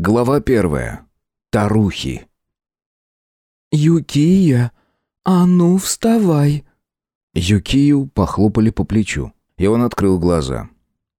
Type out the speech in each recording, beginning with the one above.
Глава первая. Тарухи. «Юкия, а ну вставай!» Юкию похлопали по плечу, и он открыл глаза.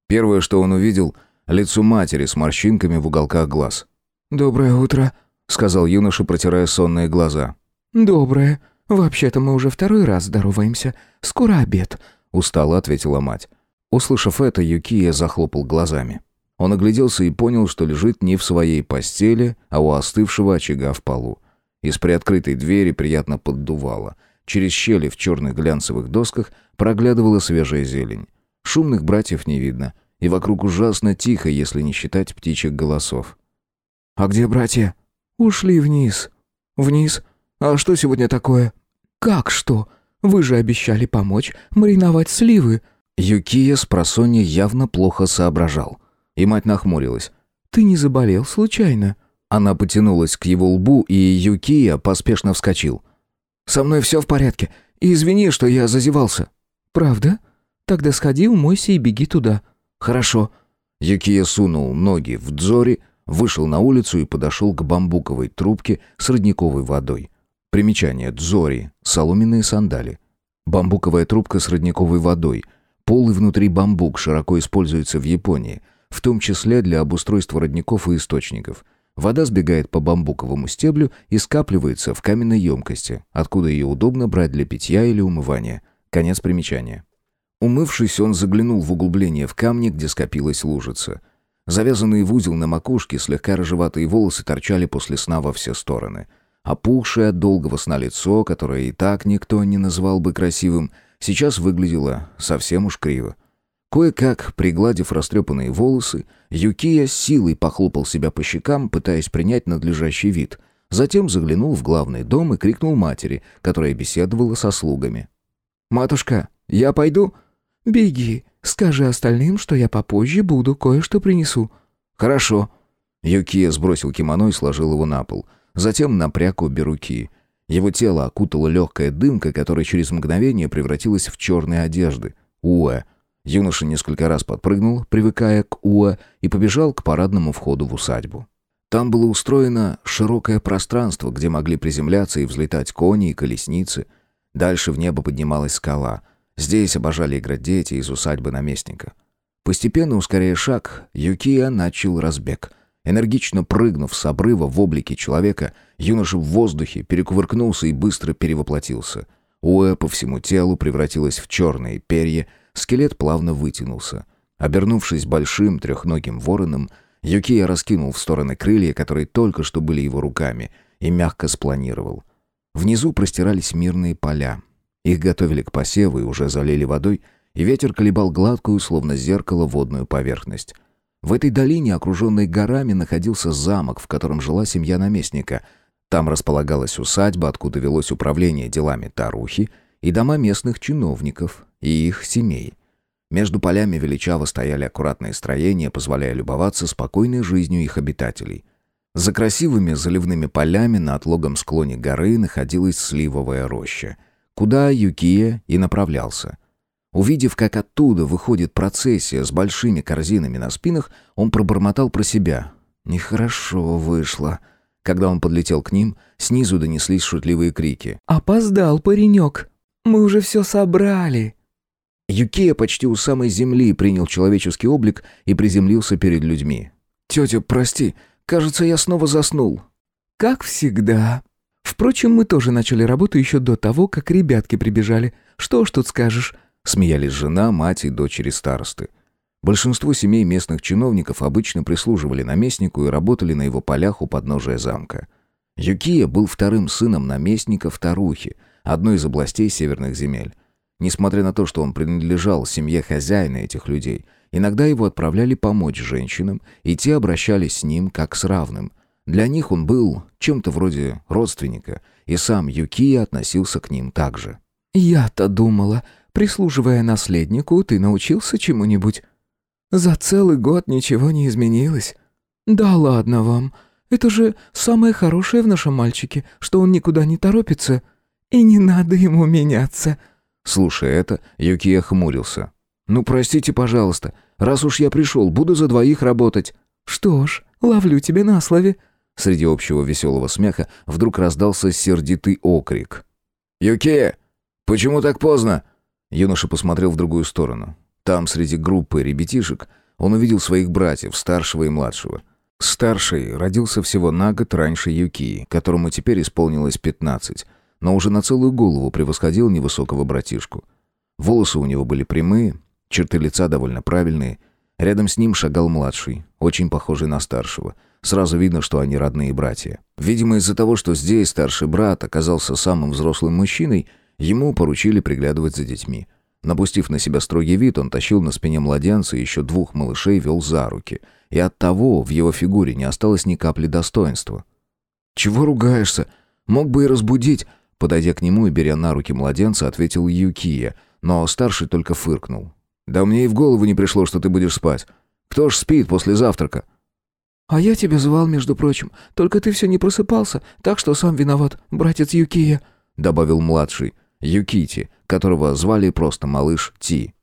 Первое, что он увидел — лицо матери с морщинками в уголках глаз. «Доброе утро», — сказал юноша, протирая сонные глаза. «Доброе. Вообще-то мы уже второй раз здороваемся. Скоро обед», — устало ответила мать. Услышав это, Юкия захлопал глазами. Он огляделся и понял, что лежит не в своей постели, а у остывшего очага в полу. Из приоткрытой двери приятно поддувало. Через щели в черных глянцевых досках проглядывала свежая зелень. Шумных братьев не видно, и вокруг ужасно тихо, если не считать птичьих голосов. «А где братья?» «Ушли вниз». «Вниз? А что сегодня такое?» «Как что? Вы же обещали помочь мариновать сливы». Юкия с просонья явно плохо соображал. И мать нахмурилась. «Ты не заболел случайно?» Она потянулась к его лбу, и Юкия поспешно вскочил. «Со мной все в порядке. И извини, что я зазевался». «Правда? Тогда сходи, умойся и беги туда». «Хорошо». Юкия сунул ноги в дзори, вышел на улицу и подошел к бамбуковой трубке с родниковой водой. Примечание. Дзори. Соломенные сандали. Бамбуковая трубка с родниковой водой. Полый внутри бамбук широко используется в Японии – в том числе для обустройства родников и источников. Вода сбегает по бамбуковому стеблю и скапливается в каменной емкости, откуда ее удобно брать для питья или умывания. Конец примечания. Умывшись, он заглянул в углубление в камне, где скопилась лужица. Завязанные в узел на макушке, слегка рыжеватые волосы торчали после сна во все стороны. Опухшее от долгого сна лицо, которое и так никто не назвал бы красивым, сейчас выглядело совсем уж криво. Кое-как, пригладив растрепанные волосы, Юкия силой похлопал себя по щекам, пытаясь принять надлежащий вид. Затем заглянул в главный дом и крикнул матери, которая беседовала со слугами. «Матушка, я пойду?» «Беги, скажи остальным, что я попозже буду, кое-что принесу». «Хорошо». Юкия сбросил кимоно и сложил его на пол. Затем напряг обе руки. Его тело окутала легкая дымка, которая через мгновение превратилась в черные одежды. Уэ. Юноша несколько раз подпрыгнул, привыкая к Уа, и побежал к парадному входу в усадьбу. Там было устроено широкое пространство, где могли приземляться и взлетать кони и колесницы. Дальше в небо поднималась скала. Здесь обожали играть дети из усадьбы наместника. Постепенно, ускоряя шаг, Юкия начал разбег. Энергично прыгнув с обрыва в облике человека, юноша в воздухе перекувыркнулся и быстро перевоплотился. Уэ по всему телу превратилась в черные перья, Скелет плавно вытянулся. Обернувшись большим трехногим вороном, Юкия раскинул в стороны крылья, которые только что были его руками, и мягко спланировал. Внизу простирались мирные поля. Их готовили к посеву и уже залили водой, и ветер колебал гладкую, словно зеркало, водную поверхность. В этой долине, окруженной горами, находился замок, в котором жила семья наместника. Там располагалась усадьба, откуда велось управление делами Тарухи, и дома местных чиновников, и их семей. Между полями величаво стояли аккуратные строения, позволяя любоваться спокойной жизнью их обитателей. За красивыми заливными полями на отлогом склоне горы находилась сливовая роща, куда Юкия и направлялся. Увидев, как оттуда выходит процессия с большими корзинами на спинах, он пробормотал про себя. «Нехорошо вышло». Когда он подлетел к ним, снизу донеслись шутливые крики. «Опоздал, паренек! Мы уже все собрали!» Юкия почти у самой земли принял человеческий облик и приземлился перед людьми. «Тетя, прости, кажется, я снова заснул». «Как всегда. Впрочем, мы тоже начали работу еще до того, как ребятки прибежали. Что ж тут скажешь?» Смеялись жена, мать и дочери старосты. Большинство семей местных чиновников обычно прислуживали наместнику и работали на его полях у подножия замка. Юкия был вторым сыном наместника в Тарухе, одной из областей северных земель. Несмотря на то, что он принадлежал семье хозяина этих людей, иногда его отправляли помочь женщинам, и те обращались с ним как с равным. Для них он был чем-то вроде родственника, и сам Юкия относился к ним так же. «Я-то думала, прислуживая наследнику, ты научился чему-нибудь? За целый год ничего не изменилось. Да ладно вам, это же самое хорошее в нашем мальчике, что он никуда не торопится, и не надо ему меняться». Слушая это, Юкия хмурился. «Ну, простите, пожалуйста. Раз уж я пришел, буду за двоих работать». «Что ж, Ловлю тебя на слове». Среди общего веселого смеха вдруг раздался сердитый окрик. «Юки! Почему так поздно?» Юноша посмотрел в другую сторону. Там, среди группы ребятишек, он увидел своих братьев, старшего и младшего. Старший родился всего на год раньше Юки, которому теперь исполнилось пятнадцать, но уже на целую голову превосходил невысокого братишку. Волосы у него были прямые, черты лица довольно правильные. Рядом с ним шагал младший, очень похожий на старшего. Сразу видно, что они родные братья. Видимо, из-за того, что здесь старший брат оказался самым взрослым мужчиной, ему поручили приглядывать за детьми. Напустив на себя строгий вид, он тащил на спине младенца и еще двух малышей вел за руки. И оттого в его фигуре не осталось ни капли достоинства. «Чего ругаешься? Мог бы и разбудить», Подойдя к нему и беря на руки младенца, ответил Юкия, но старший только фыркнул. «Да мне и в голову не пришло, что ты будешь спать. Кто ж спит после завтрака?» «А я тебя звал, между прочим. Только ты все не просыпался, так что сам виноват, братец Юкия», — добавил младший, Юкити, которого звали просто малыш Ти.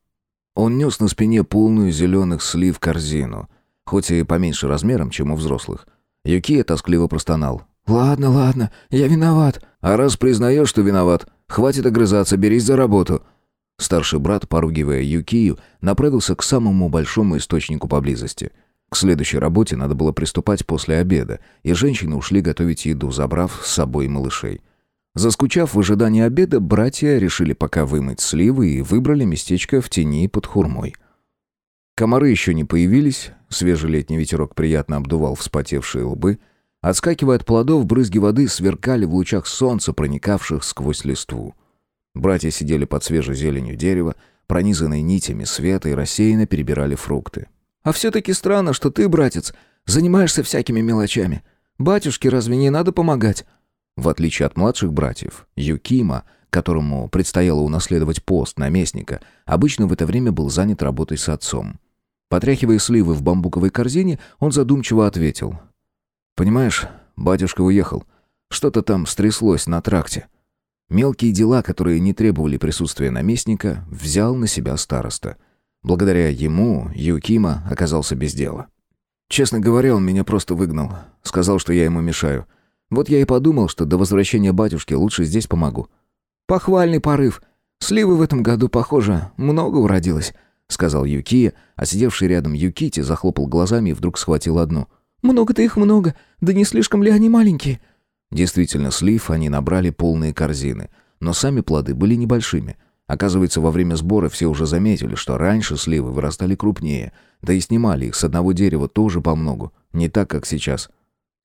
Он нес на спине полную зеленых слив корзину, хоть и поменьше размером, чем у взрослых. Юкия тоскливо простонал. «Ладно, ладно, я виноват». «А раз признаешь, что виноват, хватит огрызаться, берись за работу». Старший брат, поругивая Юкию, направился к самому большому источнику поблизости. К следующей работе надо было приступать после обеда, и женщины ушли готовить еду, забрав с собой малышей. Заскучав в ожидании обеда, братья решили пока вымыть сливы и выбрали местечко в тени под хурмой. Комары еще не появились, свежий летний ветерок приятно обдувал вспотевшие лбы — Отскакивая от плодов, брызги воды сверкали в лучах солнца, проникавших сквозь листву. Братья сидели под свежей зеленью дерева, пронизанные нитями света и рассеянно перебирали фрукты. «А все-таки странно, что ты, братец, занимаешься всякими мелочами. Батюшке разве не надо помогать?» В отличие от младших братьев, Юкима, которому предстояло унаследовать пост наместника, обычно в это время был занят работой с отцом. Потряхивая сливы в бамбуковой корзине, он задумчиво ответил. Понимаешь, батюшка уехал. Что-то там стряслось на тракте. Мелкие дела, которые не требовали присутствия наместника, взял на себя староста. Благодаря ему Юкима оказался без дела. Честно говоря, он меня просто выгнал. Сказал, что я ему мешаю. Вот я и подумал, что до возвращения батюшки лучше здесь помогу. Похвальный порыв. Сливы в этом году, похоже, много уродилось, сказал Юкия, а сидевший рядом Юкити захлопал глазами и вдруг схватил одну. «Много-то их много. Да не слишком ли они маленькие?» Действительно, слив они набрали полные корзины, но сами плоды были небольшими. Оказывается, во время сбора все уже заметили, что раньше сливы вырастали крупнее, да и снимали их с одного дерева тоже по многу, не так, как сейчас.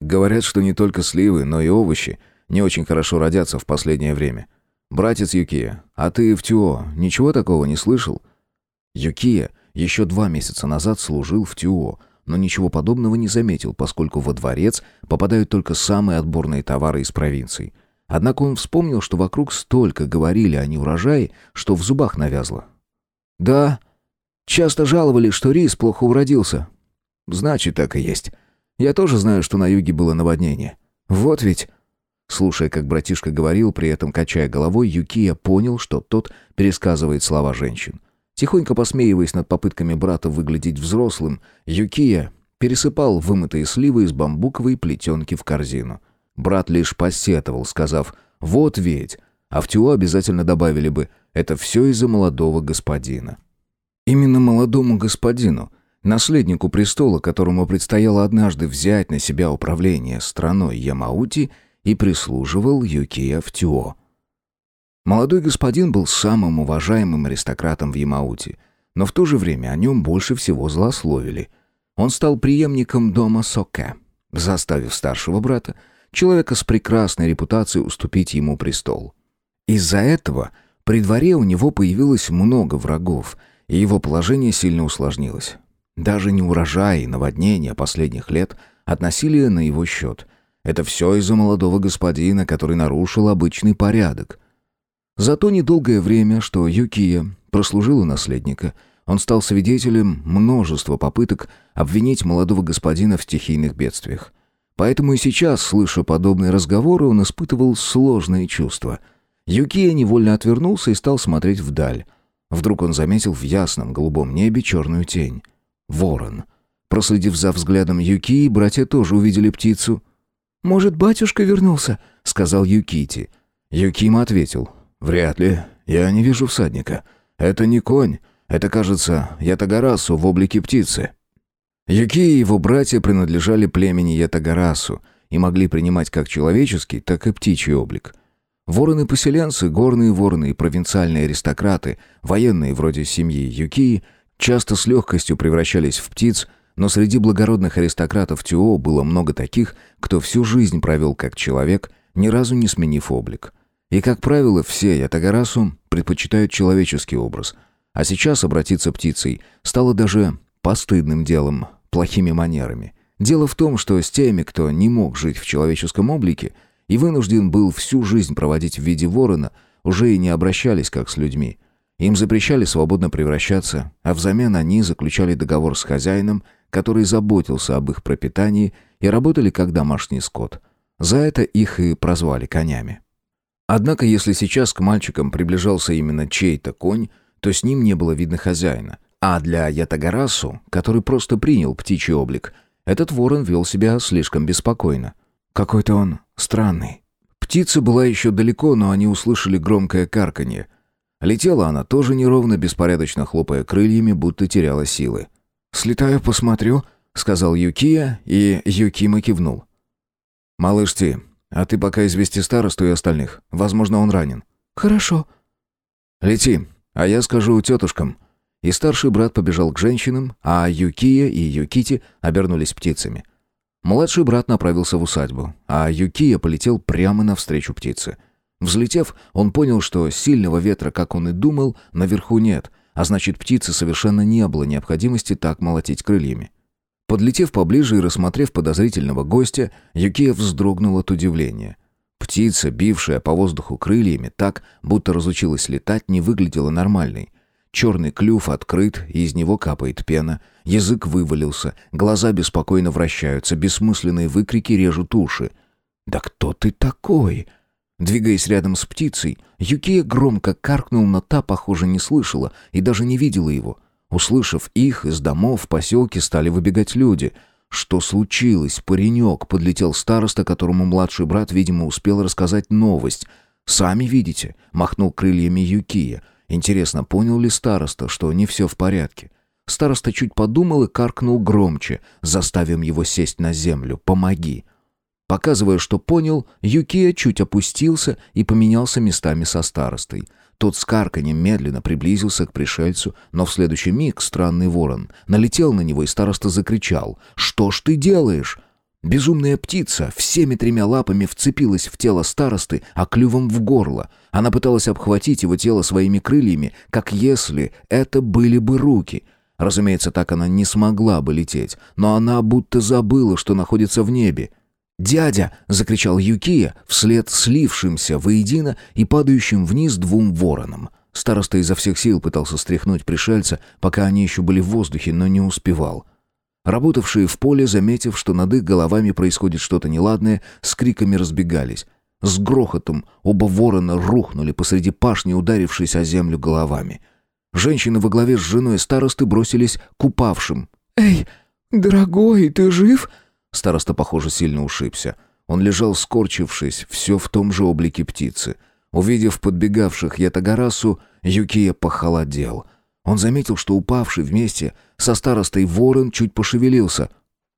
Говорят, что не только сливы, но и овощи не очень хорошо родятся в последнее время. «Братец Юкия, а ты в Тюо ничего такого не слышал?» Юкия еще два месяца назад служил в Тюо, но ничего подобного не заметил, поскольку во дворец попадают только самые отборные товары из провинций. Однако он вспомнил, что вокруг столько говорили о неурожае, что в зубах навязло. «Да, часто жаловались, что рис плохо уродился». «Значит, так и есть. Я тоже знаю, что на юге было наводнение. Вот ведь...» Слушая, как братишка говорил, при этом качая головой, Юкия понял, что тот пересказывает слова женщин. Тихонько посмеиваясь над попытками брата выглядеть взрослым, Юкия пересыпал вымытые сливы из бамбуковой плетенки в корзину. Брат лишь посетовал, сказав «Вот ведь!» А в Тюо обязательно добавили бы «Это все из-за молодого господина». Именно молодому господину, наследнику престола, которому предстояло однажды взять на себя управление страной Ямаути, и прислуживал Юкия в Тюо. Молодой господин был самым уважаемым аристократом в Ямауте, но в то же время о нем больше всего злословили. Он стал преемником дома Соке, заставив старшего брата, человека с прекрасной репутацией, уступить ему престол. Из-за этого при дворе у него появилось много врагов, и его положение сильно усложнилось. Даже неурожаи и наводнения последних лет относили на его счет. Это все из-за молодого господина, который нарушил обычный порядок. За то недолгое время, что Юкия прослужил у наследника, он стал свидетелем множества попыток обвинить молодого господина в стихийных бедствиях. Поэтому и сейчас, слыша подобные разговоры, он испытывал сложные чувства. Юкия невольно отвернулся и стал смотреть вдаль. Вдруг он заметил в ясном голубом небе черную тень. Ворон. Проследив за взглядом Юки, братья тоже увидели птицу. «Может, батюшка вернулся?» — сказал Юкити. Юкима ответил. «Вряд ли. Я не вижу всадника. Это не конь. Это, кажется, Ятагарасу в облике птицы». Юки и его братья принадлежали племени Ятагарасу и могли принимать как человеческий, так и птичий облик. Вороны-поселенцы, горные вороны и провинциальные аристократы, военные вроде семьи Юкии, часто с легкостью превращались в птиц, но среди благородных аристократов Тюо было много таких, кто всю жизнь провел как человек, ни разу не сменив облик. И, как правило, все Ятагарасу предпочитают человеческий образ. А сейчас обратиться птицей стало даже постыдным делом, плохими манерами. Дело в том, что с теми, кто не мог жить в человеческом облике и вынужден был всю жизнь проводить в виде ворона, уже и не обращались как с людьми. Им запрещали свободно превращаться, а взамен они заключали договор с хозяином, который заботился об их пропитании и работали как домашний скот. За это их и прозвали конями. Однако, если сейчас к мальчикам приближался именно чей-то конь, то с ним не было видно хозяина. А для Ятагарасу, который просто принял птичий облик, этот ворон вел себя слишком беспокойно. Какой-то он странный. Птица была еще далеко, но они услышали громкое карканье. Летела она тоже неровно, беспорядочно хлопая крыльями, будто теряла силы. «Слетаю, посмотрю», — сказал Юкия, и Юкима кивнул. «Малыш Ти, а ты пока извести старосту и остальных. Возможно, он ранен». «Хорошо». «Лети, а я скажу тетушкам». И старший брат побежал к женщинам, а Юкия и Юкити обернулись птицами. Младший брат направился в усадьбу, а Юкия полетел прямо навстречу птице. Взлетев, он понял, что сильного ветра, как он и думал, наверху нет, а значит, птице совершенно не было необходимости так молотить крыльями. Подлетев поближе и рассмотрев подозрительного гостя, Юкия вздрогнул от удивления. Птица, бившая по воздуху крыльями так, будто разучилась летать, не выглядела нормальной. Черный клюв открыт, из него капает пена, язык вывалился, глаза беспокойно вращаются, бессмысленные выкрики режут уши. «Да кто ты такой?» Двигаясь рядом с птицей, Юкия громко каркнул, но та, похоже, не слышала и даже не видела его. Услышав их, из домов в поселке стали выбегать люди. Что случилось, паренек? Подлетел староста, которому младший брат, видимо, успел рассказать новость. «Сами видите», — махнул крыльями Юкия. Интересно, понял ли староста, что не все в порядке? Староста чуть подумал и каркнул громче, заставив его сесть на землю. «Помоги!» Показывая, что понял, Юкия чуть опустился и поменялся местами со старостой. Тот с карканьем медленно приблизился к пришельцу, но в следующий миг странный ворон налетел на него, и староста закричал «Что ж ты делаешь?» Безумная птица всеми тремя лапами вцепилась в тело старосты, а клювом в горло. Она пыталась обхватить его тело своими крыльями, как если это были бы руки. Разумеется, так она не смогла бы лететь, но она будто забыла, что находится в небе. «Дядя!» — закричал Юкия вслед слившимся воедино и падающим вниз двум воронам. Староста изо всех сил пытался стряхнуть пришельца, пока они еще были в воздухе, но не успевал. Работавшие в поле, заметив, что над их головами происходит что-то неладное, с криками разбегались. С грохотом оба ворона рухнули посреди пашни, ударившись о землю головами. Женщины во главе с женой старосты бросились к упавшим. «Эй, дорогой, ты жив?» Староста, похоже, сильно ушибся. Он лежал, скорчившись, все в том же облике птицы. Увидев подбегавших Ятагарасу, Юкия похолодел. Он заметил, что упавший вместе со старостой ворон чуть пошевелился.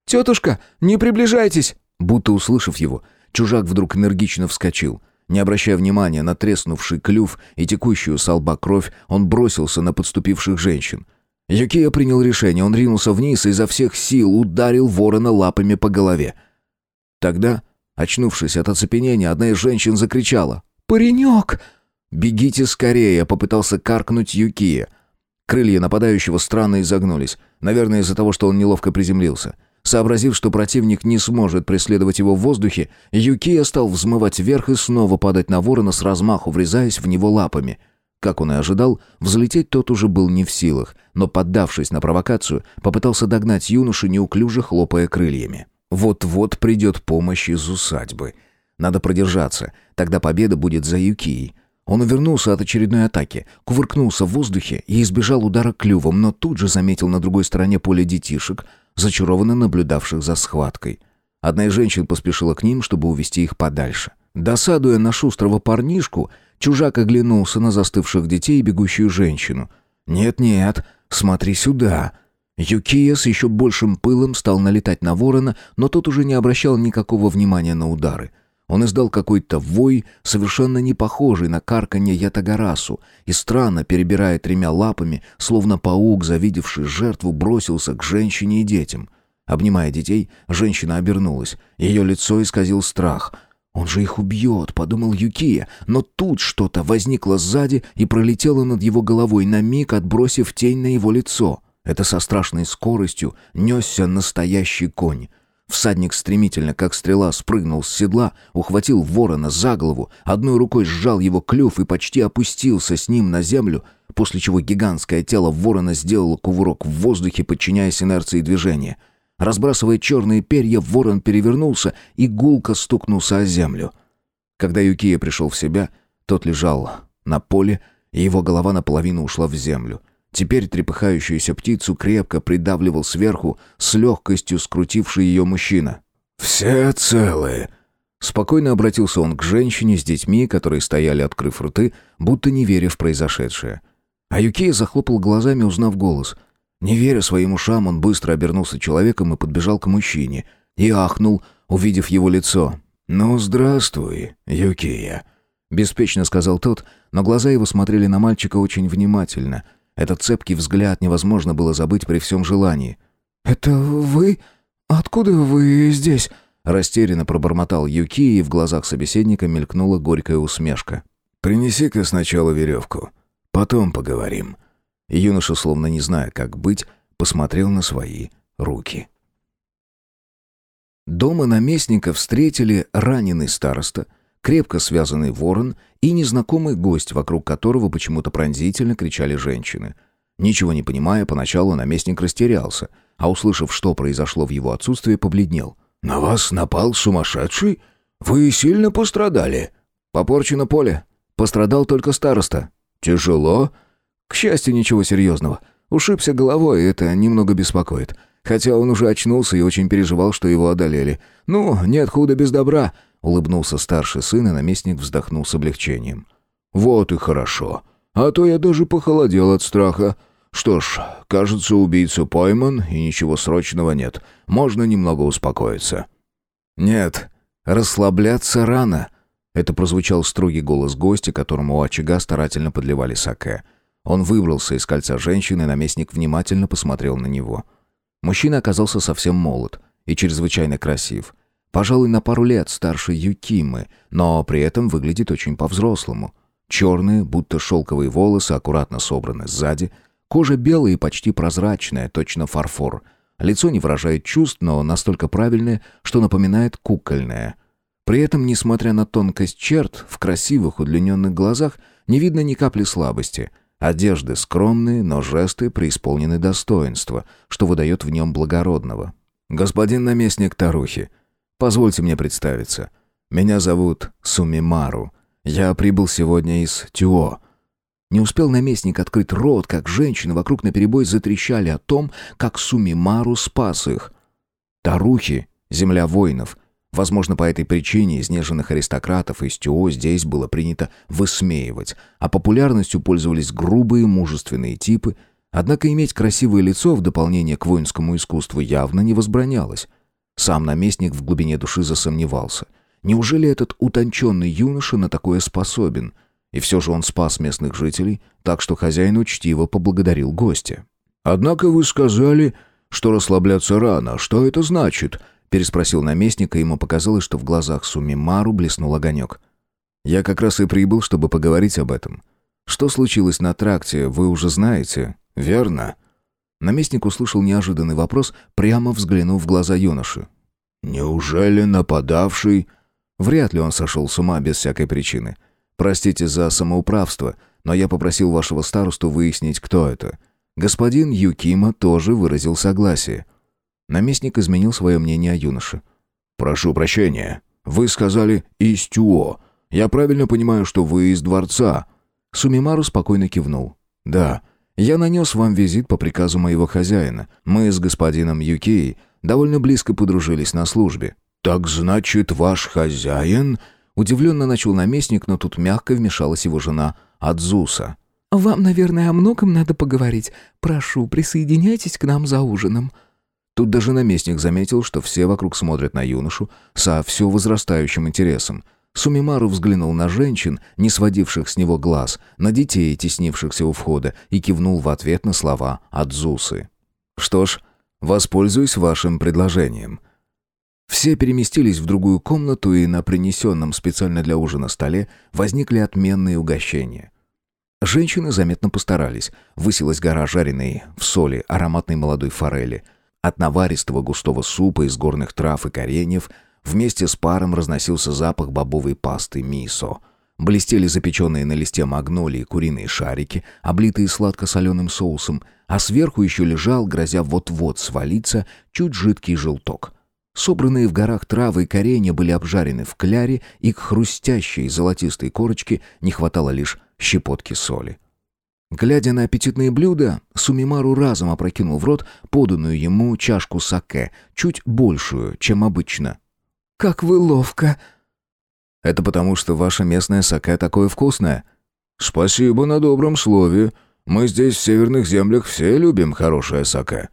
«Тетушка, не приближайтесь!» Будто услышав его, чужак вдруг энергично вскочил. Не обращая внимания на треснувший клюв и текущую с лба кровь, он бросился на подступивших женщин. Юкия принял решение, он ринулся вниз и изо всех сил ударил ворона лапами по голове. Тогда, очнувшись от оцепенения, одна из женщин закричала «Паренек!» «Бегите скорее!» — попытался каркнуть Юкия. Крылья нападающего странно изогнулись, наверное, из-за того, что он неловко приземлился. Сообразив, что противник не сможет преследовать его в воздухе, Юкия стал взмывать вверх и снова падать на ворона с размаху, врезаясь в него лапами — как он и ожидал, взлететь тот уже был не в силах, но, поддавшись на провокацию, попытался догнать юношу, неуклюже хлопая крыльями. Вот-вот придет помощь из усадьбы. Надо продержаться, тогда победа будет за Юкией. Он увернулся от очередной атаки, кувыркнулся в воздухе и избежал удара клювом, но тут же заметил на другой стороне поля детишек, зачарованно наблюдавших за схваткой. Одна из женщин поспешила к ним, чтобы увести их подальше. Досадуя на шустрого парнишку, чужак оглянулся на застывших детей и бегущую женщину. «Нет-нет, смотри сюда!» Юкия с еще большим пылом стал налетать на ворона, но тот уже не обращал никакого внимания на удары. Он издал какой-то вой, совершенно не похожий на карканье ятагарасу, и странно, перебирая тремя лапами, словно паук, завидевший жертву, бросился к женщине и детям. Обнимая детей, женщина обернулась. Ее лицо исказил страх. «Он же их убьет», — подумал Юкия, но тут что-то возникло сзади и пролетело над его головой, на миг отбросив тень на его лицо. Это со страшной скоростью несся настоящий конь. Всадник стремительно, как стрела, спрыгнул с седла, ухватил ворона за голову, одной рукой сжал его клюв и почти опустился с ним на землю, после чего гигантское тело ворона сделало кувырок в воздухе, подчиняясь инерции движения. Разбрасывая черные перья, ворон перевернулся и гулко стукнулся о землю. Когда Юкия пришел в себя, тот лежал на поле, и его голова наполовину ушла в землю — Теперь трепыхающуюся птицу крепко придавливал сверху, с легкостью скрутивший ее мужчина. «Все целые!» Спокойно обратился он к женщине с детьми, которые стояли, открыв рты, будто не веря в произошедшее. А Юкия захлопал глазами, узнав голос. Не веря своим ушам, он быстро обернулся человеком и подбежал к мужчине. И ахнул, увидев его лицо. «Ну, здравствуй, Юкия», — беспечно сказал тот, но глаза его смотрели на мальчика очень внимательно — этот цепкий взгляд невозможно было забыть при всем желании. «Это вы? Откуда вы здесь?» Растерянно пробормотал Юки, и в глазах собеседника мелькнула горькая усмешка. «Принеси-ка сначала веревку. Потом поговорим». Юноша, словно не зная, как быть, посмотрел на свои руки. Дома наместника встретили раненый староста, крепко связанный ворон и незнакомый гость, вокруг которого почему-то пронзительно кричали женщины. Ничего не понимая, поначалу наместник растерялся, а услышав, что произошло в его отсутствии, побледнел. «На вас напал сумасшедший? Вы сильно пострадали?» «Попорчено поле. Пострадал только староста». «Тяжело?» «К счастью, ничего серьезного. Ушибся головой, это немного беспокоит. Хотя он уже очнулся и очень переживал, что его одолели. Ну, нет худа без добра. Улыбнулся старший сын, и наместник вздохнул с облегчением. «Вот и хорошо. А то я даже похолодел от страха. Что ж, кажется, убийца пойман, и ничего срочного нет. Можно немного успокоиться». «Нет, расслабляться рано». Это прозвучал строгий голос гостя, которому у очага старательно подливали саке. Он выбрался из кольца женщины, наместник внимательно посмотрел на него. Мужчина оказался совсем молод и чрезвычайно красив – Пожалуй, на пару лет старше Юкимы, но при этом выглядит очень по-взрослому. Черные, будто шелковые волосы, аккуратно собраны сзади. Кожа белая и почти прозрачная, точно фарфор. Лицо не выражает чувств, но настолько правильное, что напоминает кукольное. При этом, несмотря на тонкость черт, в красивых удлиненных глазах не видно ни капли слабости. Одежды скромные, но жесты преисполнены достоинства, что выдает в нем благородного. «Господин наместник Тарухи», Позвольте мне представиться. Меня зовут Сумимару. Я прибыл сегодня из Тюо. Не успел наместник открыть рот, как женщины вокруг наперебой затрещали о том, как Сумимару спас их. Тарухи — земля воинов. Возможно, по этой причине изнеженных аристократов из Тюо здесь было принято высмеивать, а популярностью пользовались грубые мужественные типы, однако иметь красивое лицо в дополнение к воинскому искусству явно не возбранялось. Сам наместник в глубине души засомневался. Неужели этот утонченный юноша на такое способен? И все же он спас местных жителей, так что хозяин учтиво поблагодарил гостя. «Однако вы сказали, что расслабляться рано. Что это значит?» Переспросил наместник, и ему показалось, что в глазах Сумимару блеснул огонек. «Я как раз и прибыл, чтобы поговорить об этом. Что случилось на тракте, вы уже знаете, верно?» Наместник услышал неожиданный вопрос, прямо взглянув в глаза юноши. «Неужели нападавший...» Вряд ли он сошел с ума без всякой причины. Простите за самоуправство, но я попросил вашего старосту выяснить, кто это. Господин Юкима тоже выразил согласие. Наместник изменил свое мнение о юноше. «Прошу прощения. Вы сказали «из Тюо». Я правильно понимаю, что вы из дворца?» Сумимару спокойно кивнул. «Да, Я нанес вам визит по приказу моего хозяина. Мы с господином Юкией довольно близко подружились на службе». «Так значит, ваш хозяин...» Удивленно начал наместник, но тут мягко вмешалась его жена Адзуса. «Вам, наверное, о многом надо поговорить. Прошу, присоединяйтесь к нам за ужином». Тут даже наместник заметил, что все вокруг смотрят на юношу со все возрастающим интересом. Сумимару взглянул на женщин, не сводивших с него глаз, на детей, теснившихся у входа, и кивнул в ответ на слова Адзусы. «Что ж, воспользуюсь вашим предложением». Все переместились в другую комнату, и на принесенном специально для ужина столе возникли отменные угощения. Женщины заметно постарались. Высилась гора жареной в соли ароматной молодой форели. От наваристого густого супа из горных трав и кореньев вместе с паром разносился запах бобовой пасты мисо. Блестели запеченные на листе магнолии куриные шарики, облитые сладко-соленым соусом, а сверху еще лежал, грозя вот-вот свалиться, чуть жидкий желток. Собранные в горах травы и коренья были обжарены в кляре, и к хрустящей золотистой корочке не хватало лишь щепотки соли. Глядя на аппетитные блюда, Сумимару разом опрокинул в рот поданную ему чашку саке, чуть большую, чем обычно. «Как вы ловко!» «Это потому, что ваша местная саке такое вкусное?» «Спасибо на добром слове. Мы здесь, в северных землях, все любим хорошее саке».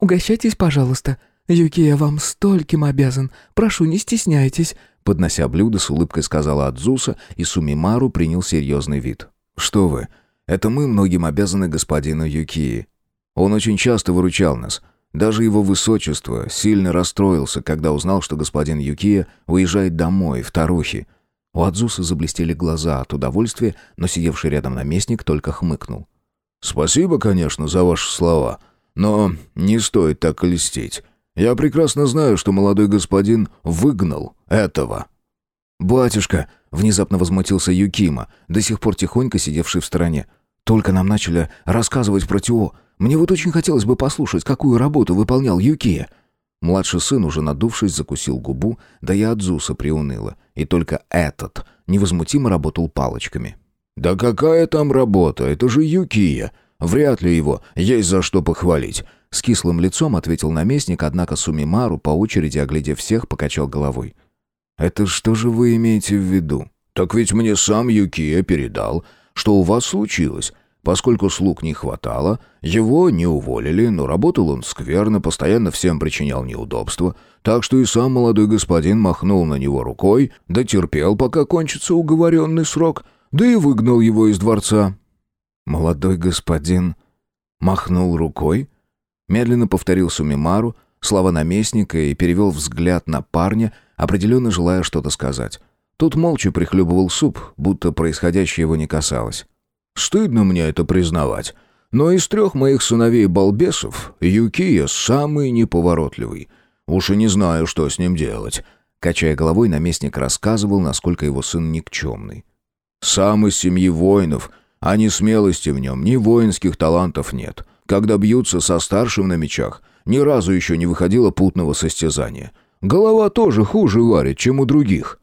«Угощайтесь, пожалуйста. Юки, я вам стольким обязан. Прошу, не стесняйтесь», поднося блюдо, с улыбкой сказала Адзуса, и Сумимару принял серьезный вид. «Что вы? Это мы многим обязаны господину Юкии. Он очень часто выручал нас. Даже его высочество сильно расстроился, когда узнал, что господин Юкия уезжает домой, в Тарухи. У Адзуса заблестели глаза от удовольствия, но сидевший рядом наместник только хмыкнул. «Спасибо, конечно, за ваши слова, но не стоит так льстить. Я прекрасно знаю, что молодой господин выгнал этого». «Батюшка!» — внезапно возмутился Юкима, до сих пор тихонько сидевший в стороне. «Только нам начали рассказывать про Тио. Мне вот очень хотелось бы послушать, какую работу выполнял Юкия». Младший сын, уже надувшись, закусил губу, да и Адзуса приуныла. И только этот невозмутимо работал палочками. «Да какая там работа? Это же Юкия! Вряд ли его есть за что похвалить. С кислым лицом ответил наместник, однако Сумимару, по очереди оглядев всех, покачал головой. «Это что же вы имеете в виду?» «Так ведь мне сам Юкия передал, что у вас случилось. Поскольку слуг не хватало, его не уволили, но работал он скверно, постоянно всем причинял неудобства, так что и сам молодой господин махнул на него рукой, дотерпел, пока кончится уговоренный срок, да и выгнал его из дворца». «Молодой господин махнул рукой?» Медленно повторил Сумимару слова наместника и перевел взгляд на парня, определенно желая что-то сказать. Тот молча прихлебывал суп, будто происходящее его не касалось. «Стыдно мне это признавать, но из трех моих сыновей-балбесов Юкия самый неповоротливый. Уж и не знаю, что с ним делать». Качая головой, наместник рассказывал, насколько его сын никчемный. «Сам из семьи воинов, а ни смелости в нем, ни воинских талантов нет когда бьются со старшим на мечах, ни разу еще не выходило путного состязания. Голова тоже хуже варит, чем у других».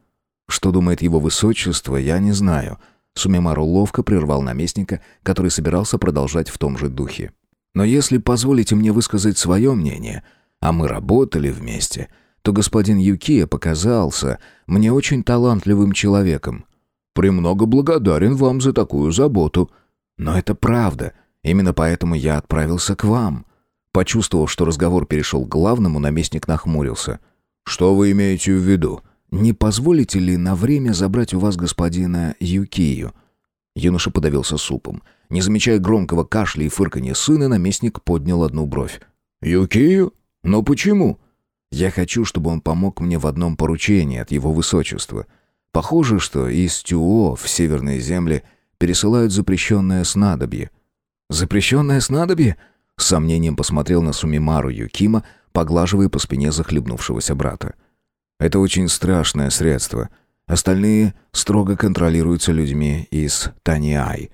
Что думает его высочество, я не знаю. Сумимару ловко прервал наместника, который собирался продолжать в том же духе. Но если позволите мне высказать свое мнение, а мы работали вместе, то господин Юкия показался мне очень талантливым человеком. «Премного благодарен вам за такую заботу». «Но это правда», Именно поэтому я отправился к вам». Почувствовав, что разговор перешел к главному, наместник нахмурился. «Что вы имеете в виду?» «Не позволите ли на время забрать у вас господина Юкию?» Юноша подавился супом. Не замечая громкого кашля и фырканья сына, наместник поднял одну бровь. «Юкию? Но почему?» «Я хочу, чтобы он помог мне в одном поручении от его высочества. Похоже, что из Тюо в северные земли пересылают запрещенное снадобье. «Запрещенное снадобье?» С сомнением посмотрел на Сумимару Юкима, поглаживая по спине захлебнувшегося брата. «Это очень страшное средство. Остальные строго контролируются людьми из Таниай».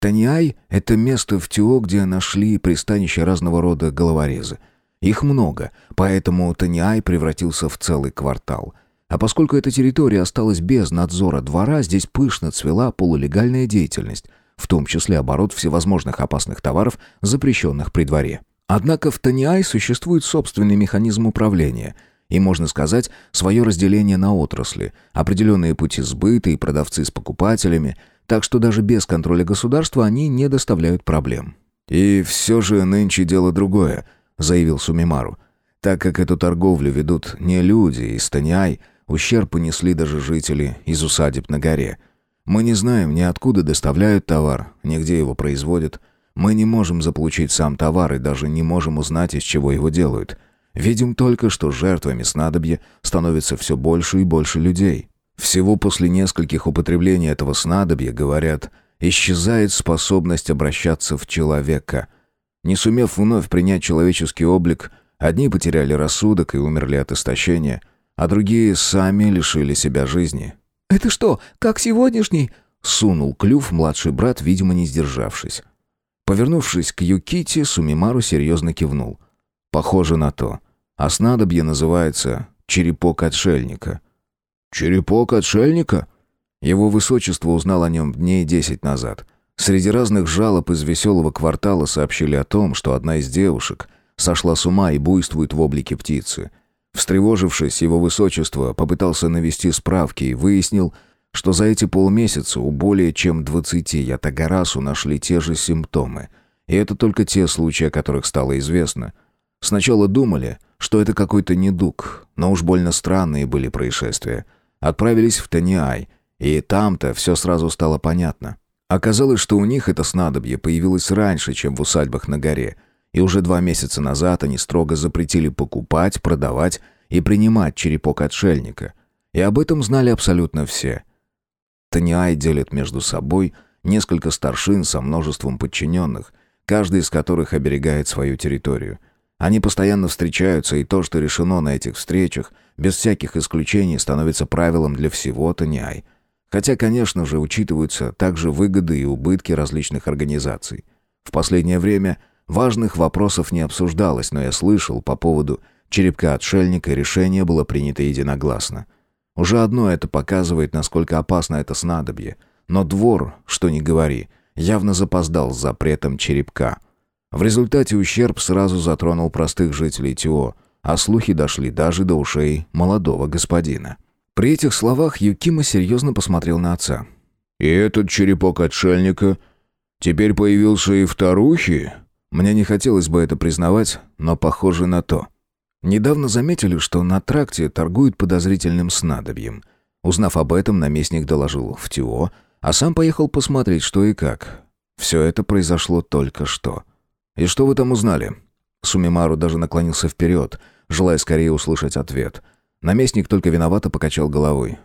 Таниай — это место в Тио, где нашли пристанище разного рода головорезы. Их много, поэтому Таниай превратился в целый квартал. А поскольку эта территория осталась без надзора двора, здесь пышно цвела полулегальная деятельность. в том числе оборот всевозможных опасных товаров, запрещенных при дворе. Однако в Таниай существует собственный механизм управления и, можно сказать, свое разделение на отрасли, определенные пути сбыта и продавцы с покупателями, так что даже без контроля государства они не доставляют проблем. «И все же нынче дело другое», — заявил Сумимару. «Так как эту торговлю ведут не люди из Таниай, ущерб понесли даже жители из усадеб на горе. Мы не знаем ни откуда доставляют товар, ни где его производят. Мы не можем заполучить сам товар и даже не можем узнать, из чего его делают. Видим только, что жертвами снадобья становится все больше и больше людей. Всего после нескольких употреблений этого снадобья, говорят, исчезает способность обращаться в человека. Не сумев вновь принять человеческий облик, одни потеряли рассудок и умерли от истощения, а другие сами лишили себя жизни. «Это что, как сегодняшний?» — сунул клюв младший брат, видимо, не сдержавшись. Повернувшись к Юкити, Сумимару серьезно кивнул. «Похоже на то. А снадобье называется «черепок отшельника». «Черепок отшельника?» Его высочество узнал о нем дней десять назад. Среди разных жалоб из веселого квартала сообщили о том, что одна из девушек сошла с ума и буйствует в облике птицы. Встревожившись, его высочество попытался навести справки и выяснил, что за эти полмесяца у более чем двадцати ятагарасу нашли те же симптомы. И это только те случаи, о которых стало известно. Сначала думали, что это какой-то недуг, но уж больно странные были происшествия – Отправились в Таниай, и там-то все сразу стало понятно. Оказалось, что у них это снадобье появилось раньше, чем в усадьбах на горе, и уже два месяца назад они строго запретили покупать, продавать и принимать черепок отшельника. И об этом знали абсолютно все. Таниай делит между собой несколько старшин со множеством подчиненных, каждый из которых оберегает свою территорию. Они постоянно встречаются, и то, что решено на этих встречах – без всяких исключений становится правилом для всего Таниай. Хотя, конечно же, учитываются также выгоды и убытки различных организаций. В последнее время важных вопросов не обсуждалось, но я слышал по поводу черепка отшельника решение было принято единогласно. Уже одно это показывает, насколько опасно это снадобье. Но двор, что ни говори, явно запоздал с запретом черепка. В результате ущерб сразу затронул простых жителей Тио – а слухи дошли даже до ушей молодого господина. При этих словах Юкима серьезно посмотрел на отца. «И этот черепок отшельника теперь появился и в Тарухе?» Мне не хотелось бы это признавать, но похоже на то. Недавно заметили, что на тракте торгуют подозрительным снадобьем. Узнав об этом, наместник доложил в ТИО, а сам поехал посмотреть, что и как. Все это произошло только что. «И что вы там узнали?» Сумимару даже наклонился вперед, желая скорее услышать ответ. Наместник только виновато покачал головой.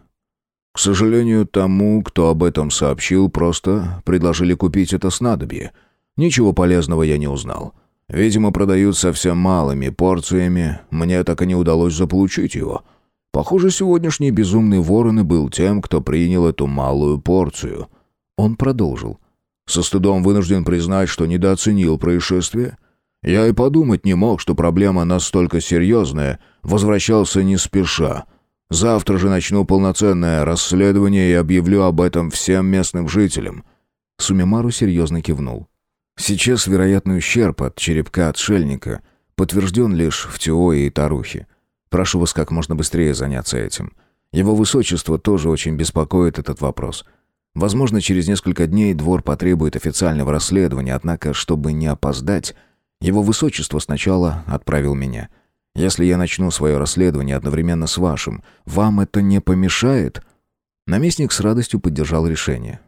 «К сожалению, тому, кто об этом сообщил, просто предложили купить это снадобье. Ничего полезного я не узнал. Видимо, продают совсем малыми порциями, мне так и не удалось заполучить его. Похоже, сегодняшний безумный ворон и был тем, кто принял эту малую порцию». Он продолжил. «Со стыдом вынужден признать, что недооценил происшествие». Я и подумать не мог, что проблема настолько серьезная. Возвращался не спеша. Завтра же начну полноценное расследование и объявлю об этом всем местным жителям». Сумимару серьезно кивнул. «Сейчас вероятный ущерб от черепка отшельника подтвержден лишь в Теое и Тарухе. Прошу вас как можно быстрее заняться этим. Его высочество тоже очень беспокоит этот вопрос». Возможно, через несколько дней двор потребует официального расследования, однако, чтобы не опоздать, его высочество сначала отправил меня. Если я начну свое расследование одновременно с вашим, вам это не помешает?» Наместник с радостью поддержал решение.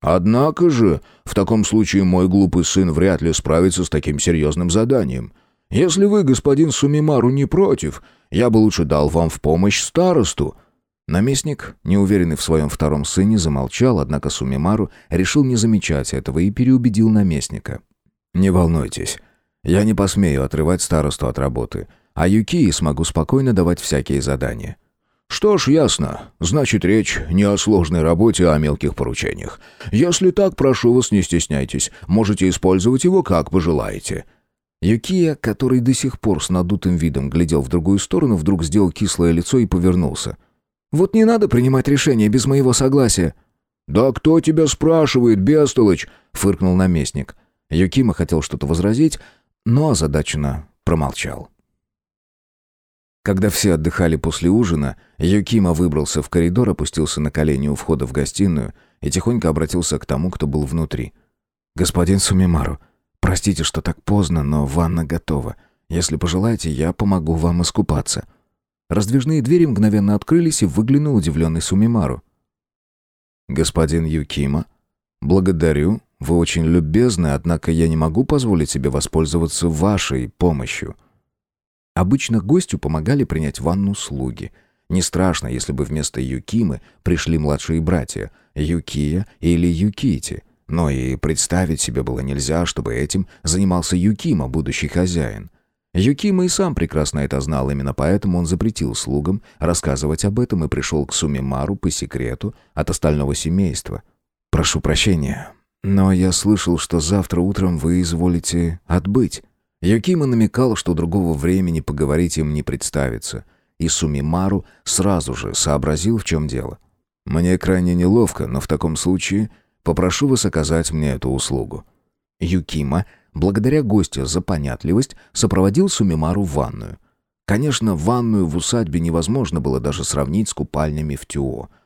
«Однако же, в таком случае мой глупый сын вряд ли справится с таким серьезным заданием. Если вы, господин Сумимару, не против, я бы лучше дал вам в помощь старосту». Наместник, неуверенный в своем втором сыне, замолчал, однако Сумимару решил не замечать этого и переубедил наместника. «Не волнуйтесь, я не посмею отрывать старосту от работы, а Юкии смогу спокойно давать всякие задания. «Что ж, ясно. Значит, речь не о сложной работе, а о мелких поручениях. Если так, прошу вас, не стесняйтесь. Можете использовать его, как пожелаете». Юкия, который до сих пор с надутым видом глядел в другую сторону, вдруг сделал кислое лицо и повернулся. «Вот не надо принимать решение без моего согласия». «Да кто тебя спрашивает, бестолочь?» — фыркнул наместник. Юкима хотел что-то возразить, но озадаченно промолчал. Когда все отдыхали после ужина, Юкима выбрался в коридор, опустился на колени у входа в гостиную и тихонько обратился к тому, кто был внутри. «Господин Сумимару, простите, что так поздно, но ванна готова. Если пожелаете, я помогу вам искупаться». Раздвижные двери мгновенно открылись, и выглянул удивленный Сумимару. «Господин Юкима, благодарю, вы очень любезны, однако я не могу позволить себе воспользоваться вашей помощью». Обычно гостю помогали принять ванну слуги. Не страшно, если бы вместо Юкимы пришли младшие братья Юкия или Юкити. Но и представить себе было нельзя, чтобы этим занимался Юкима, будущий хозяин. Юкима и сам прекрасно это знал, именно поэтому он запретил слугам рассказывать об этом и пришел к Сумимару по секрету от остального семейства. «Прошу прощения, но я слышал, что завтра утром вы изволите отбыть». Юкима намекал, что другого времени поговорить им не представится, и Сумимару сразу же сообразил, в чем дело. «Мне крайне неловко, но в таком случае попрошу вас оказать мне эту услугу». Юкима, благодаря гостю за понятливость, сопроводил Сумимару в ванную. Конечно, ванную в усадьбе невозможно было даже сравнить с купальнями в Тюо –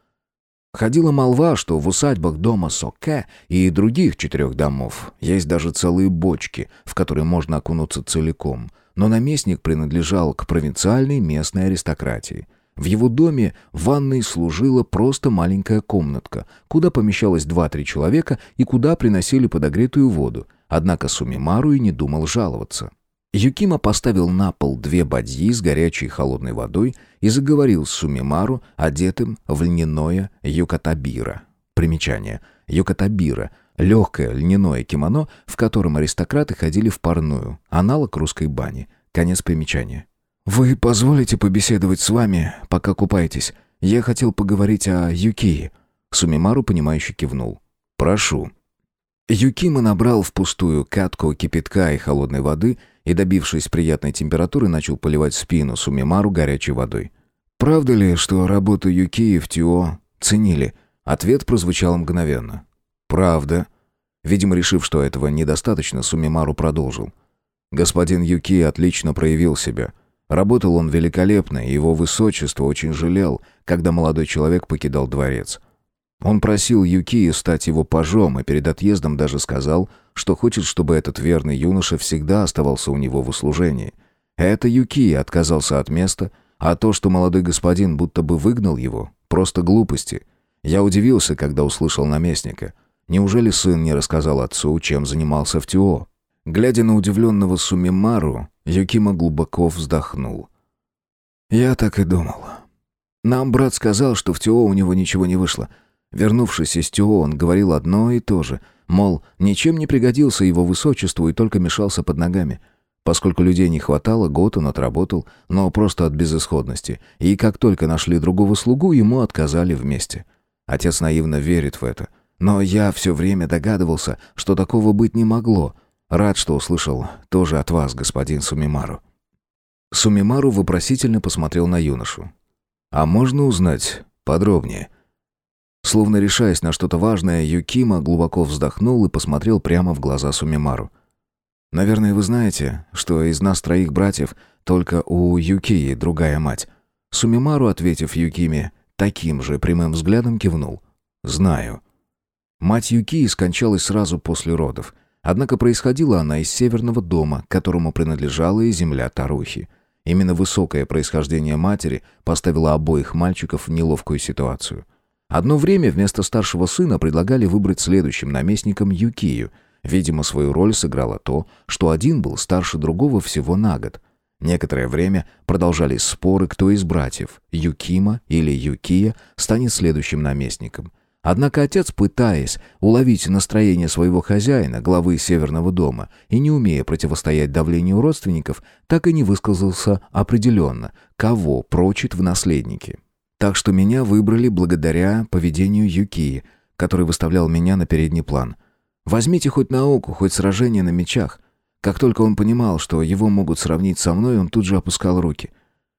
Ходила молва, что в усадьбах дома Соке и других четырех домов есть даже целые бочки, в которые можно окунуться целиком. Но наместник принадлежал к провинциальной местной аристократии. В его доме ванной служила просто маленькая комнатка, куда помещалось два-три человека и куда приносили подогретую воду. Однако Сумимару и не думал жаловаться. Юкима поставил на пол две бадьи с горячей и холодной водой и заговорил с Сумимару, одетым в льняное юкатабира. Примечание. Юкатабира – легкое льняное кимоно, в котором аристократы ходили в парную, аналог русской бани. Конец примечания. «Вы позволите побеседовать с вами, пока купаетесь? Я хотел поговорить о Юкии». Сумимару, понимающе кивнул. «Прошу». Юкима набрал в пустую катку кипятка и холодной воды – и, добившись приятной температуры, начал поливать спину Сумимару горячей водой. «Правда ли, что работу Юкии в Тио ценили?» Ответ прозвучал мгновенно. «Правда». Видимо, решив, что этого недостаточно, Сумимару продолжил. «Господин Юки отлично проявил себя. Работал он великолепно, и его высочество очень жалел, когда молодой человек покидал дворец. Он просил Юкии стать его пажом и перед отъездом даже сказал, что хочет, чтобы этот верный юноша всегда оставался у него в услужении. Это Юкия отказался от места, а то, что молодой господин будто бы выгнал его, просто глупости. Я удивился, когда услышал наместника. Неужели сын не рассказал отцу, чем занимался в Тюо? Глядя на удивленного Сумимару, Юкима глубоко вздохнул. «Я так и думал. Нам брат сказал, что в Тюо у него ничего не вышло». Вернувшись из Тюо, он говорил одно и то же, мол, ничем не пригодился его высочеству и только мешался под ногами. Поскольку людей не хватало, год он отработал, но просто от безысходности, и как только нашли другого слугу, ему отказали вместе. Отец наивно верит в это. Но я все время догадывался, что такого быть не могло. Рад, что услышал тоже от вас, господин Сумимару. Сумимару вопросительно посмотрел на юношу. «А можно узнать подробнее?» Словно решаясь на что-то важное, Юкима глубоко вздохнул и посмотрел прямо в глаза Сумимару. «Наверное, вы знаете, что из нас троих братьев только у Юкии другая мать». Сумимару, ответив Юкиме, таким же прямым взглядом кивнул. «Знаю». Мать Юкии скончалась сразу после родов. Однако происходила она из северного дома, которому принадлежала и земля Тарухи. Именно высокое происхождение матери поставило обоих мальчиков в неловкую ситуацию – Одно время вместо старшего сына предлагали выбрать следующим наместником Юкию. Видимо, свою роль сыграло то, что один был старше другого всего на год. Некоторое время продолжались споры, кто из братьев, Юкима или Юкия, станет следующим наместником. Однако отец, пытаясь уловить настроение своего хозяина, главы Северного дома, и не умея противостоять давлению родственников, так и не высказался определенно, кого прочит в наследнике. Так что меня выбрали благодаря поведению Юкии, который выставлял меня на передний план. Возьмите хоть науку, хоть сражение на мечах. Как только он понимал, что его могут сравнить со мной, он тут же опускал руки.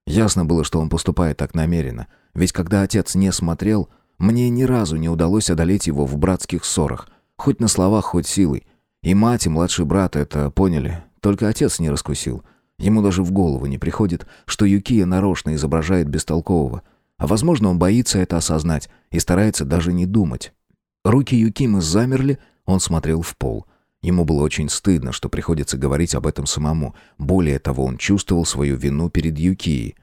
Ясно было, что он поступает так намеренно. Ведь когда отец не смотрел, Мне ни разу не удалось одолеть его в братских ссорах. Хоть на словах, хоть силой. И мать, и младший брат это поняли. Только отец не раскусил. Ему даже в голову не приходит, что Юкия нарочно изображает бестолкового. А возможно, он боится это осознать и старается даже не думать. Руки Юкимы замерли, он смотрел в пол. Ему было очень стыдно, что приходится говорить об этом самому. Более того, он чувствовал свою вину перед Юкией.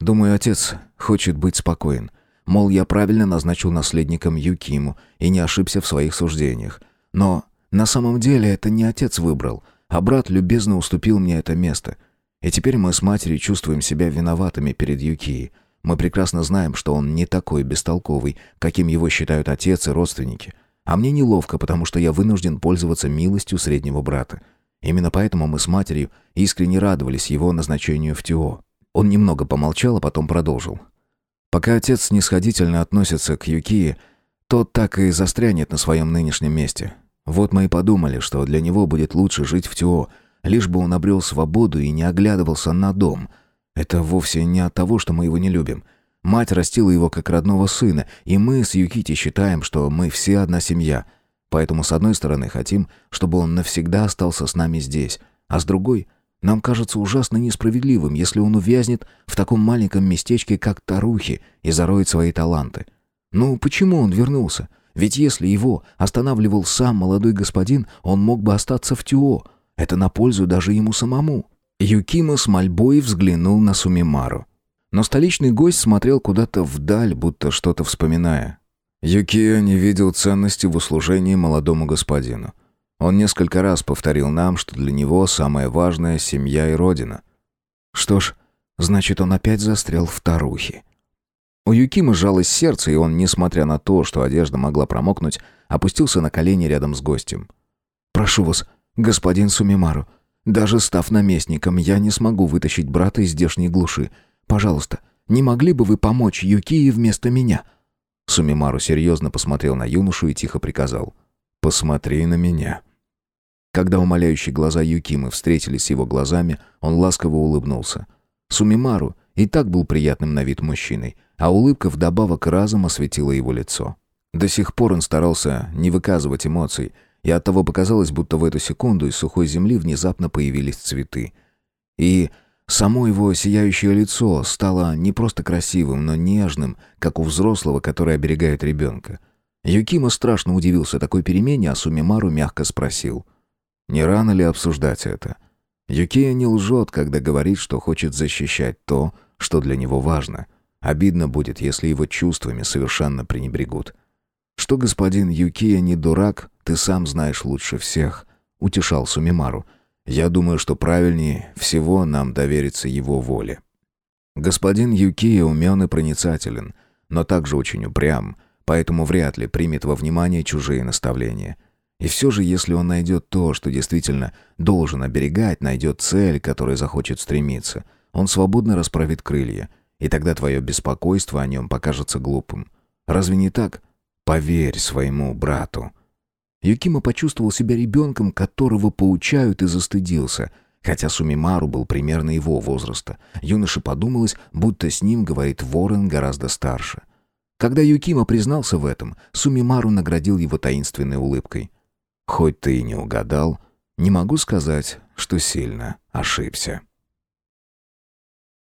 Думаю, отец хочет быть спокоен. Мол, я правильно назначил наследником Юкиму и не ошибся в своих суждениях. Но на самом деле это не отец выбрал, а брат любезно уступил мне это место. И теперь мы с матерью чувствуем себя виноватыми перед Юкией. Мы прекрасно знаем, что он не такой бестолковый, каким его считают отец и родственники. А мне неловко, потому что я вынужден пользоваться милостью среднего брата. Именно поэтому мы с матерью искренне радовались его назначению в ТИО. Он немного помолчал, а потом продолжил. Пока отец снисходительно относится к Юкии, тот так и застрянет на своем нынешнем месте. Вот мы и подумали, что для него будет лучше жить в ТИО, лишь бы он обрел свободу и не оглядывался на дом. Это вовсе не от того, что мы его не любим. Мать растила его как родного сына, и мы с Юкити считаем, что мы все одна семья. Поэтому, с одной стороны, хотим, чтобы он навсегда остался с нами здесь, а с другой — нам кажется ужасно несправедливым, если он увязнет в таком маленьком местечке, как Тарухи, и зароет свои таланты. Ну, почему он вернулся? Ведь если его останавливал сам молодой господин, он мог бы остаться в Тюо. Это на пользу даже ему самому. Юкима с мольбой взглянул на Сумимару. Но столичный гость смотрел куда-то вдаль, будто что-то вспоминая. Юкио не видел ценности в услужении молодому господину. Он несколько раз повторил нам, что для него самое важное — семья и родина. Что ж, значит, он опять застрял в Тарухе. У Юкима сжалось сердце, и он, несмотря на то, что одежда могла промокнуть, опустился на колени рядом с гостем. «Прошу вас, господин Сумимару, даже став наместником, я не смогу вытащить брата из здешней глуши. Пожалуйста, не могли бы вы помочь Юкии вместо меня?» Сумимару серьезно посмотрел на юношу и тихо приказал. «Посмотри на меня». Когда умоляющие глаза Юкимы встретились с его глазами, он ласково улыбнулся. Сумимару и так был приятным на вид мужчиной, а улыбка вдобавок разом осветила его лицо. До сих пор он старался не выказывать эмоций, и оттого показалось, будто в эту секунду из сухой земли внезапно появились цветы. И само его сияющее лицо стало не просто красивым, но нежным, как у взрослого, который оберегает ребенка. Юкима страшно удивился такой перемене, а Сумимару мягко спросил — не рано ли обсуждать это? Юкия не лжет, когда говорит, что хочет защищать то, что для него важно. Обидно будет, если его чувствами совершенно пренебрегут. Что господин Юкия не дурак, ты сам знаешь лучше всех, утешал Сумимару. Я думаю, что правильнее всего нам довериться его воле. Господин Юкия умен и проницателен, но также очень упрям, поэтому вряд ли примет во внимание чужие наставления. И все же, если он найдет то, что действительно должен оберегать, найдет цель, к которой захочет стремиться, он свободно расправит крылья, и тогда твое беспокойство о нем покажется глупым. Разве не так? Поверь своему брату». Юкима почувствовал себя ребенком, которого поучают, и застыдился, хотя Сумимару был примерно его возраста. Юноше подумалось, будто с ним говорит ворон гораздо старше. Когда Юкима признался в этом, Сумимару наградил его таинственной улыбкой. Хоть ты и не угадал, не могу сказать, что сильно ошибся.